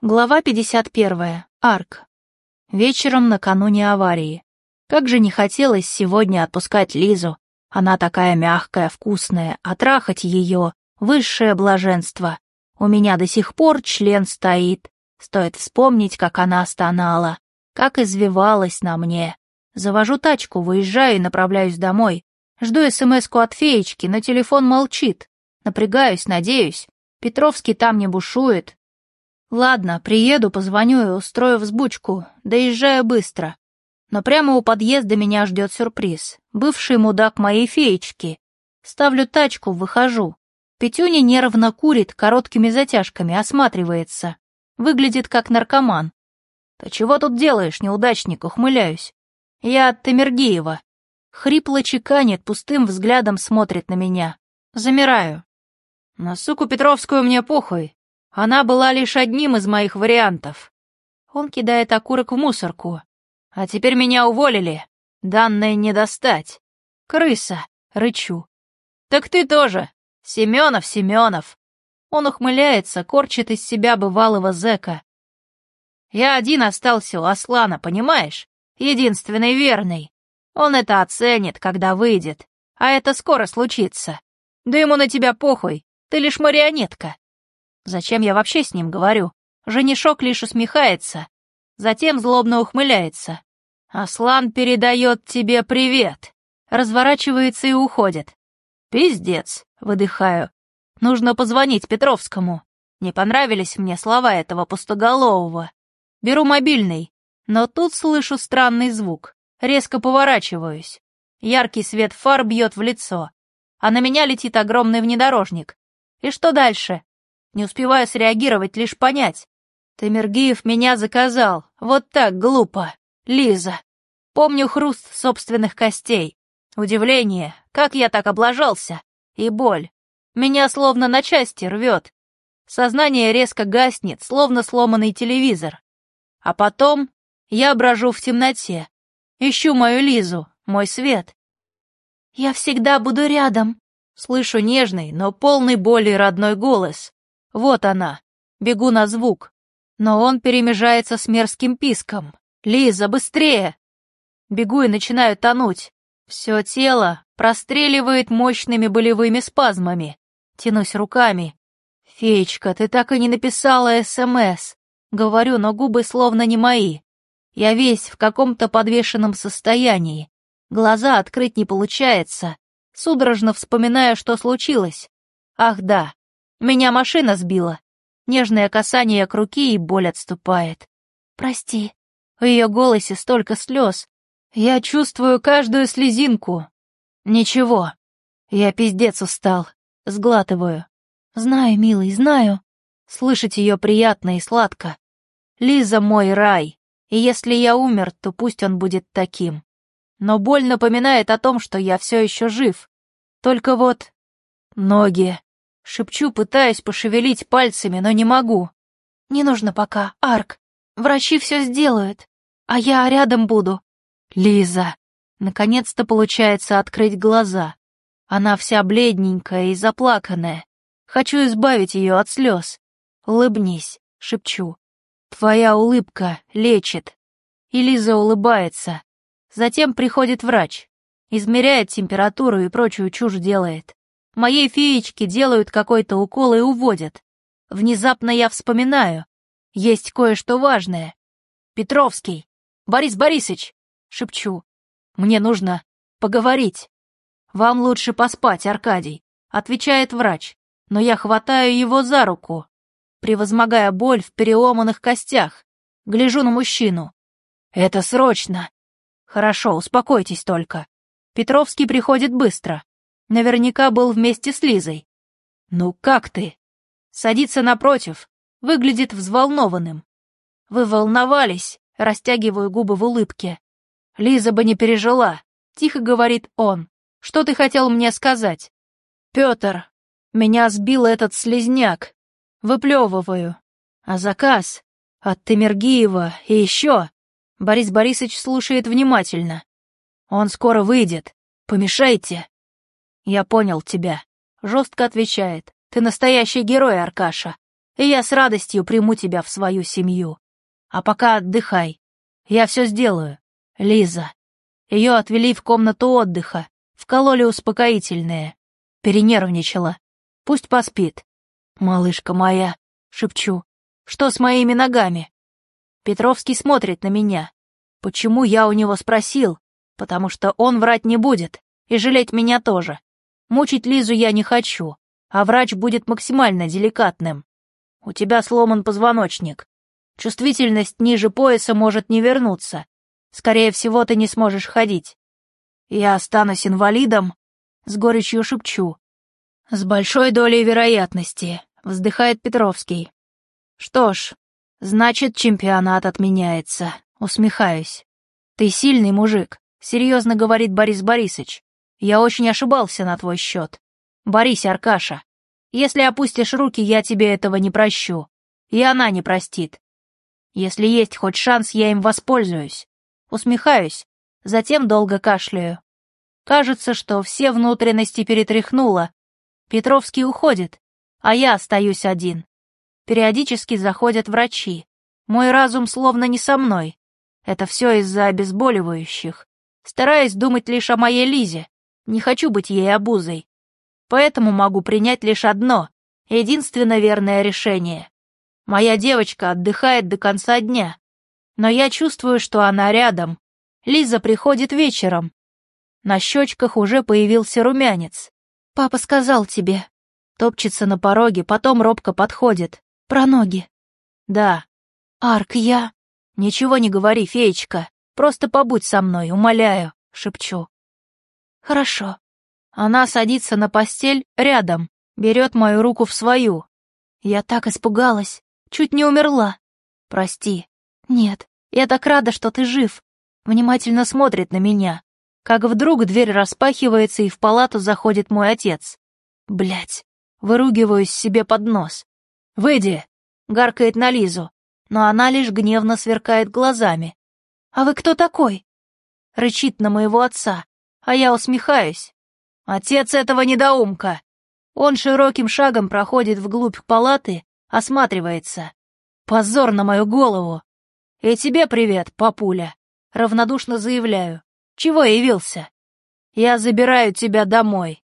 Глава 51. Арк. Вечером накануне аварии. Как же не хотелось сегодня отпускать Лизу. Она такая мягкая, вкусная, а трахать ее — высшее блаженство. У меня до сих пор член стоит. Стоит вспомнить, как она стонала, как извивалась на мне. Завожу тачку, выезжаю и направляюсь домой. Жду смс-ку от феечки, но телефон молчит. Напрягаюсь, надеюсь. Петровский там не бушует, Ладно, приеду, позвоню и устрою взбучку, доезжаю быстро. Но прямо у подъезда меня ждет сюрприз. Бывший мудак моей феечки. Ставлю тачку, выхожу. Петюня нервно курит, короткими затяжками, осматривается. Выглядит как наркоман. «Ты чего тут делаешь, неудачник?» — ухмыляюсь. «Я от Тамергиева». Хрипло чеканит, пустым взглядом смотрит на меня. Замираю. На суку Петровскую мне похуй. Она была лишь одним из моих вариантов. Он кидает окурок в мусорку. А теперь меня уволили. Данное не достать. Крыса, рычу. Так ты тоже. Семенов, Семенов. Он ухмыляется, корчит из себя бывалого зэка. Я один остался у Аслана, понимаешь? Единственный верный. Он это оценит, когда выйдет. А это скоро случится. Да ему на тебя похуй, ты лишь марионетка. Зачем я вообще с ним говорю? Женишок лишь усмехается, затем злобно ухмыляется. «Аслан передает тебе привет!» Разворачивается и уходит. «Пиздец!» — выдыхаю. «Нужно позвонить Петровскому. Не понравились мне слова этого пустоголового. Беру мобильный, но тут слышу странный звук. Резко поворачиваюсь. Яркий свет фар бьет в лицо, а на меня летит огромный внедорожник. И что дальше? Не успеваю среагировать, лишь понять. Тамергиев меня заказал. Вот так глупо. Лиза. Помню хруст собственных костей. Удивление, как я так облажался. И боль. Меня словно на части рвет. Сознание резко гаснет, словно сломанный телевизор. А потом я брожу в темноте. Ищу мою Лизу, мой свет. «Я всегда буду рядом», — слышу нежный, но полный боли родной голос. Вот она. Бегу на звук. Но он перемежается с мерзким писком. «Лиза, быстрее!» Бегу и начинаю тонуть. Все тело простреливает мощными болевыми спазмами. Тянусь руками. «Феечка, ты так и не написала СМС». Говорю, но губы словно не мои. Я весь в каком-то подвешенном состоянии. Глаза открыть не получается. Судорожно вспоминая, что случилось. Ах да, меня машина сбила. Нежное касание к руке и боль отступает. Прости. В ее голосе столько слез. Я чувствую каждую слезинку. Ничего. Я пиздец устал. Сглатываю. Знаю, милый, знаю. Слышать ее приятно и сладко. Лиза мой рай. И если я умер, то пусть он будет таким. Но боль напоминает о том, что я все еще жив. Только вот... Ноги. Шепчу, пытаясь пошевелить пальцами, но не могу. «Не нужно пока, Арк. Врачи все сделают, а я рядом буду». «Лиза!» Наконец-то получается открыть глаза. Она вся бледненькая и заплаканная. Хочу избавить ее от слез. «Улыбнись», — шепчу. «Твоя улыбка лечит». И Лиза улыбается. Затем приходит врач. Измеряет температуру и прочую чушь делает. Моей феечке делают какой-то укол и уводят. Внезапно я вспоминаю. Есть кое-что важное. Петровский. Борис Борисович, шепчу. Мне нужно поговорить. Вам лучше поспать, Аркадий, отвечает врач. Но я хватаю его за руку, превозмогая боль в переломанных костях. Гляжу на мужчину. Это срочно. Хорошо, успокойтесь только. Петровский приходит быстро. Наверняка был вместе с Лизой. «Ну как ты?» Садится напротив, выглядит взволнованным. «Вы волновались?» Растягиваю губы в улыбке. «Лиза бы не пережила», — тихо говорит он. «Что ты хотел мне сказать?» «Петр, меня сбил этот слезняк. Выплевываю. А заказ от Темергиева и еще...» Борис Борисович слушает внимательно. «Он скоро выйдет. Помешайте». «Я понял тебя», — жестко отвечает. «Ты настоящий герой, Аркаша. и я с радостью приму тебя в свою семью. А пока отдыхай. Я все сделаю. Лиза. Ее отвели в комнату отдыха, вкололи успокоительное. Перенервничала. Пусть поспит. «Малышка моя», — шепчу, — «что с моими ногами?» Петровский смотрит на меня. Почему я у него спросил? Потому что он врать не будет, и жалеть меня тоже. Мучить Лизу я не хочу, а врач будет максимально деликатным. У тебя сломан позвоночник. Чувствительность ниже пояса может не вернуться. Скорее всего, ты не сможешь ходить. Я останусь инвалидом, с горечью шепчу. С большой долей вероятности, вздыхает Петровский. Что ж, значит, чемпионат отменяется. Усмехаюсь. Ты сильный мужик, серьезно говорит Борис Борисович. Я очень ошибался на твой счет. Борис Аркаша, если опустишь руки, я тебе этого не прощу. И она не простит. Если есть хоть шанс, я им воспользуюсь. Усмехаюсь, затем долго кашляю. Кажется, что все внутренности перетряхнуло. Петровский уходит, а я остаюсь один. Периодически заходят врачи. Мой разум словно не со мной. Это все из-за обезболивающих. Стараюсь думать лишь о моей Лизе. Не хочу быть ей обузой. Поэтому могу принять лишь одно, единственно верное решение. Моя девочка отдыхает до конца дня. Но я чувствую, что она рядом. Лиза приходит вечером. На щечках уже появился румянец. «Папа сказал тебе». Топчется на пороге, потом робко подходит. «Про ноги». «Да». «Арк, я...» «Ничего не говори, феечка. Просто побудь со мной, умоляю», — шепчу. «Хорошо». Она садится на постель рядом, берет мою руку в свою. Я так испугалась, чуть не умерла. Прости. Нет, я так рада, что ты жив. Внимательно смотрит на меня. Как вдруг дверь распахивается, и в палату заходит мой отец. Блять, выругиваюсь себе под нос. «Выйди!» — гаркает на Лизу, но она лишь гневно сверкает глазами. «А вы кто такой?» — рычит на моего отца, а я усмехаюсь. Отец этого недоумка. Он широким шагом проходит вглубь палаты, осматривается. Позор на мою голову. И тебе привет, папуля. Равнодушно заявляю. Чего явился? Я забираю тебя домой.